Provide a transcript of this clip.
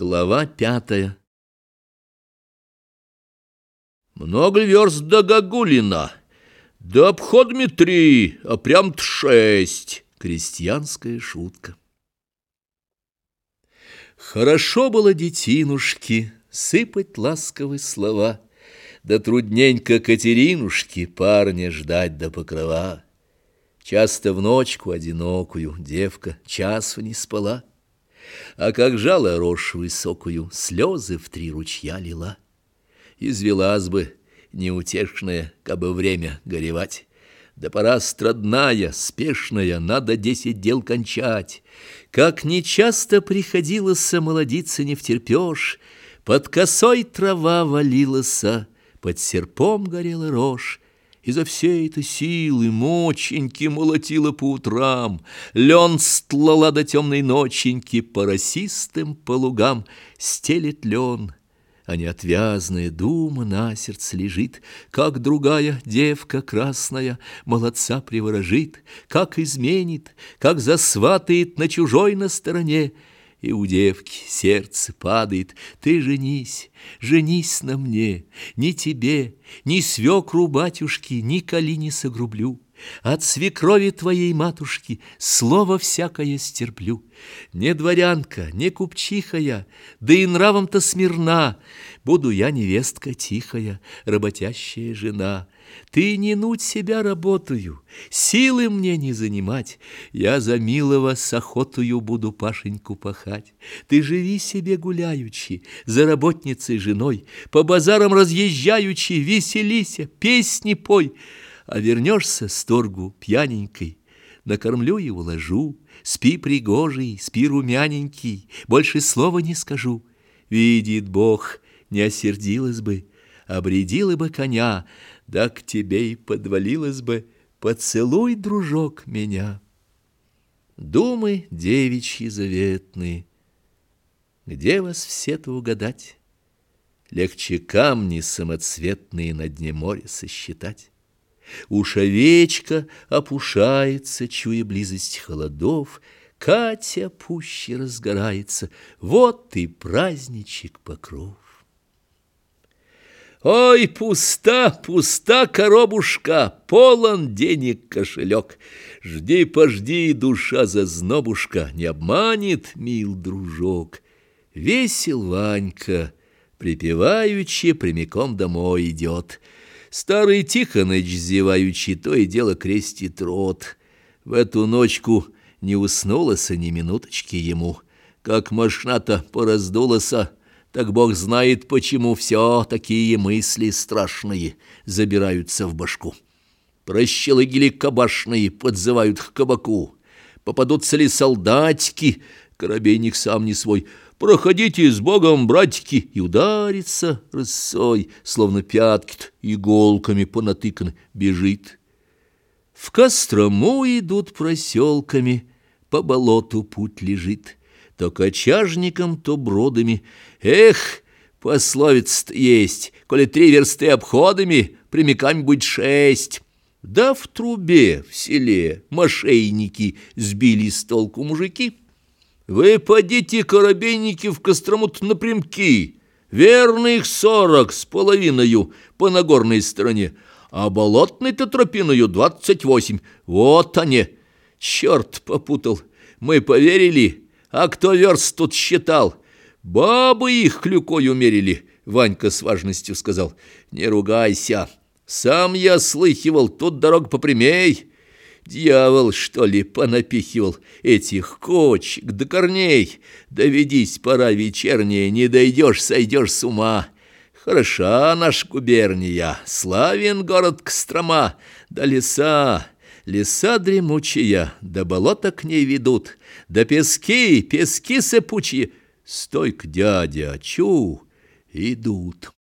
Глава пятая Много верст до Гагулина, до обходами три, а прям-то шесть. Крестьянская шутка. Хорошо было детинушки сыпать ласковые слова, Да трудненько Катеринушке парня ждать до покрова. Часто в ночку одинокую девка часу не спала, А как жала рожь высокую, слезы в три ручья лила. Извелась бы неутешная, кабы время горевать. Да пора страдная, спешная, надо десять дел кончать. Как нечасто приходилось молодиться не втерпешь, Под косой трава валилась, под серпом горела рожь, Изо всей этой силы моченьки молотила по утрам, Лен стлала до темной ноченьки по росистым по лугам, Стелет лен, а неотвязная дума на сердце лежит, Как другая девка красная молодца приворожит, Как изменит, как засватает на чужой на стороне, и у девки сердце падает. Ты женись, женись на мне, ни тебе, ни свекру батюшки, ни коли не согрублю. От свекрови твоей матушки слово всякое стерплю. Не дворянка, не купчиха я, да и нравом-то смирна. Буду я невестка тихая, работящая жена. Ты не нуть себя работаю, силы мне не занимать. Я за милого с охотою буду Пашеньку пахать. Ты живи себе гуляючи, за работницей женой, по базарам разъезжаючи, веселися, песни пой а вернешься с торгу пьяненькой, накормлю и уложу, спи пригожий, спи румяненький, больше слова не скажу. Видит Бог, не осердилась бы, обредила бы коня, да к тебе и подвалилась бы, поцелуй, дружок, меня. Думы девичьи заветные, где вас все-то угадать? Легче камни самоцветные на дне моря сосчитать. Уж овечка опушается, чуя близость холодов, Катя пуще разгорается, вот и праздничек покров. Ой, пуста, пуста коробушка, полон денег кошелек. Жди, пожди, душа зазнобушка, не обманет, мил дружок. Весел Ванька, припеваючи, прямиком домой идет — Старый Тихоныч, зеваючи, то и дело крестит рот. В эту ночку не уснулась ни минуточки ему. Как мошна-то пораздулася, так Бог знает, почему все такие мысли страшные забираются в башку. Прощелыгили кабашные подзывают к кабаку. Попадутся ли солдатики, коробейник сам не свой — Проходите с Богом, братики, и ударится рысой, словно пятки иголками понатыканы, бежит. В Кострому идут проселками, по болоту путь лежит, то кочажником, то бродами. Эх, пословица есть, коли три версты обходами, прямиками будет шесть. Да в трубе, в селе, мошенники сбили с толку мужики — вы подите, коробейники, в Костромут напрямки, верных сорок с половиною по Нагорной стороне, а болотной-то тропиною двадцать восемь. Вот они. Черт попутал. Мы поверили, а кто верст тут считал? Бабы их клюкой умерили, Ванька с важностью сказал. Не ругайся. Сам я слыхивал, тут дорога попрямей. Дьявол, что ли, понапихивал этих кочек до корней. Доведись, пора вечерняя, не дойдешь, сойдешь с ума. Хороша наш губерния, славен город Кострома, да леса, леса дремучие, да болота к ней ведут, да пески, пески сыпучие. Стой-ка, дядя, чу, идут».